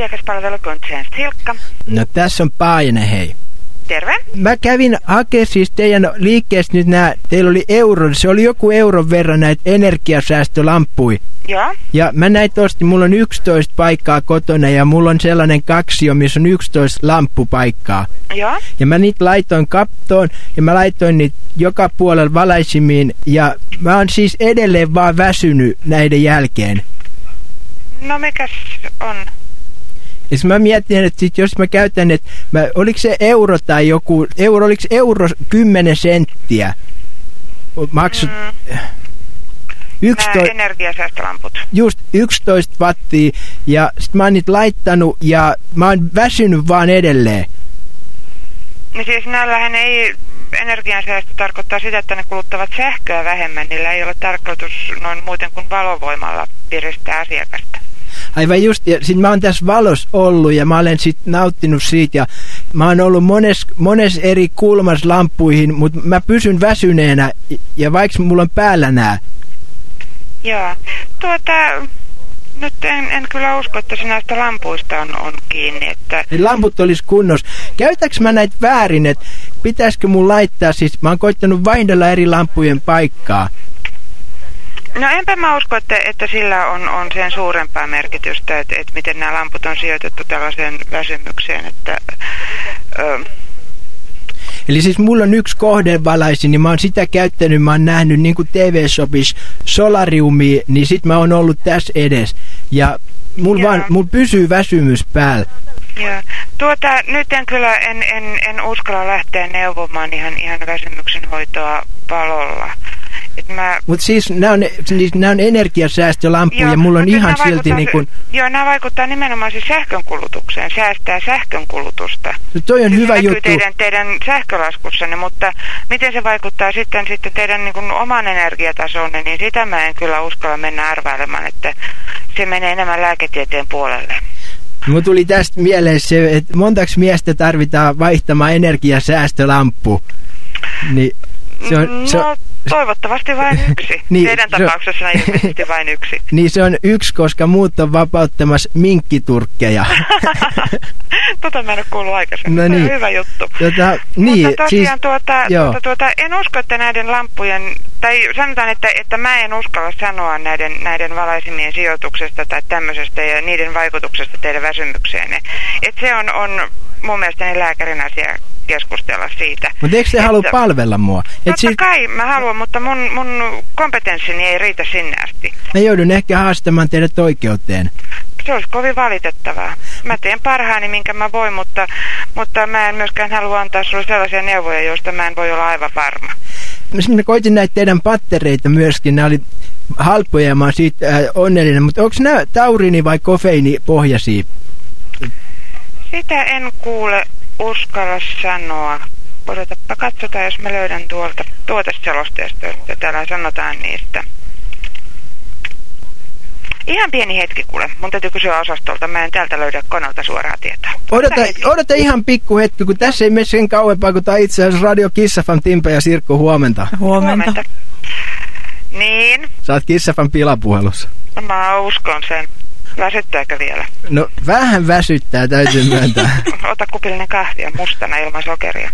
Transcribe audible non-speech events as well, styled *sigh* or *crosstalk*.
Asiakaspalvelu Kontsens Silkka. No tässä on Paine, hei. Terve. Mä kävin hakemaan siis teidän liikkeestä nyt nää, teillä oli euro, se oli joku euron verran näitä energiasäästölamppuja. Joo. Ja mä näitä ostin, mulla on 11 paikkaa kotona ja mulla on sellainen kaksio, missä on 11 lamppupaikkaa. Joo. Ja mä niitä laitoin kattoon ja mä laitoin niitä joka puolella valaisimiin ja mä oon siis edelleen vaan väsynyt näiden jälkeen. No mikäs on? Ja sit mä mietin, että sit jos mä käytän, että mä, oliko se euro tai joku, euro, oliko euro 10 senttiä? Maksut Mm, 11, nämä energiasäästölamput. just 11 wattia ja sit mä oon niitä laittanut ja mä oon väsynyt vaan edelleen. Niin siis näillähän ei energiansäästö tarkoittaa sitä, että ne kuluttavat sähköä vähemmän. Niillä ei ole tarkoitus noin muuten kuin valovoimalla piristää asiakasta. Aivan just, ja sit mä oon tässä valossa ollut ja mä olen sit nauttinut siitä ja mä oon ollut mones, mones eri kulmas lampuihin, mutta mä pysyn väsyneenä ja vaikka mulla on päällä nää, Joo. Tuota, nyt en, en kyllä usko, että se näistä lampuista on, on kiinni. Että, niin lamput olisi kunnossa. Käytäks mä näitä väärin, että pitäisikö mun laittaa, siis mä oon koittanut vaihdella eri lampujen paikkaa. No enpä mä usko, että, että sillä on, on sen suurempaa merkitystä, että, että miten nämä lamput on sijoitettu tällaiseen väsymykseen. Että, ö, Eli siis mulla on yksi kohdevalaisin, niin mä oon sitä käyttänyt, mä oon nähnyt niin kuin TV-shopissa solariumia, niin sit mä oon ollut tässä edes. Ja mulla vaan, mulla pysyy väsymys päällä. Joo. Tuota, nyt en kyllä en, en, en uskalla lähteä neuvomaan ihan, ihan väsymyksen hoitoa palolla. Mutta siis nämä on, siis on energiasäästölampuja ja mulla on ihan silti niin kuin, Joo, nämä vaikuttaa nimenomaan siis sähkön kulutukseen, säästää sähkön kulutusta. no toi on Se hyvä juttu. Teidän, teidän sähkölaskussanne, mutta miten se vaikuttaa sitten, sitten teidän niin kuin oman energiatasonne, niin sitä mä en kyllä uskalla mennä arvailemaan, että se menee enemmän lääketieteen puolelle. Mulla tuli tästä mieleen se, että montaks miestä tarvitaan vaihtamaan energiasäästölamppu. Niin se on, se no, on, toivottavasti vain *laughs* yksi. Niin, Teidän se- tapauksessa ilmeisesti vain yksi. *laughs* niin se on yksi, koska muut on vapauttamassa minkkiturkkeja. *laughs* tota mä en ole kuullut aikaisemmin. No on niin. Hyvä juttu. Tota, niin, Mutta tosiaan siis, tuota, joo. tuota, tuota, en usko, että näiden lampujen, tai sanotaan, että, että mä en uskalla sanoa näiden, näiden valaisimien sijoituksesta tai tämmöisestä ja niiden vaikutuksesta teidän väsymykseenne. Et se on, on mun mielestäni lääkärin asia keskustella siitä. mutta eikö että- halua palvella mua? Et Totta siis, kai mä haluan, mutta mun, mun kompetenssini ei riitä sinne asti. mä joudun ehkä haastamaan teidät oikeuteen. Se olisi kovin valitettavaa. Mä teen parhaani, minkä mä voin, mutta, mutta mä en myöskään halua antaa sulle sellaisia neuvoja, joista mä en voi olla aivan varma. Mä mä koitin näitä teidän pattereita myöskin, nämä oli halpoja ja mä oon siitä äh, onnellinen, mutta onko nämä tauriini vai kofeiini pohjaisia? Sitä en kuule uskalla sanoa. Odotapa, katsotaan, jos mä löydän tuolta tuoteselosteesta, että täällä sanotaan niistä. Ihan pieni hetki kuule. Mun täytyy kysyä osastolta. Mä en täältä löydä koneelta suoraa tietoa. Odota, odota ihan pikku hetki, kun tässä ei mene sen kauempaa, kun tää on itse asiassa Radio Kissafan Timpe ja Sirkku huomenta. Huomenta. Niin, Sä oot Kissafan pilapuhelussa. mä uskon sen. Väsyttääkö vielä? No vähän väsyttää, täytyy myöntää. *laughs* Ota kupillinen kahvia mustana ilman sokeria.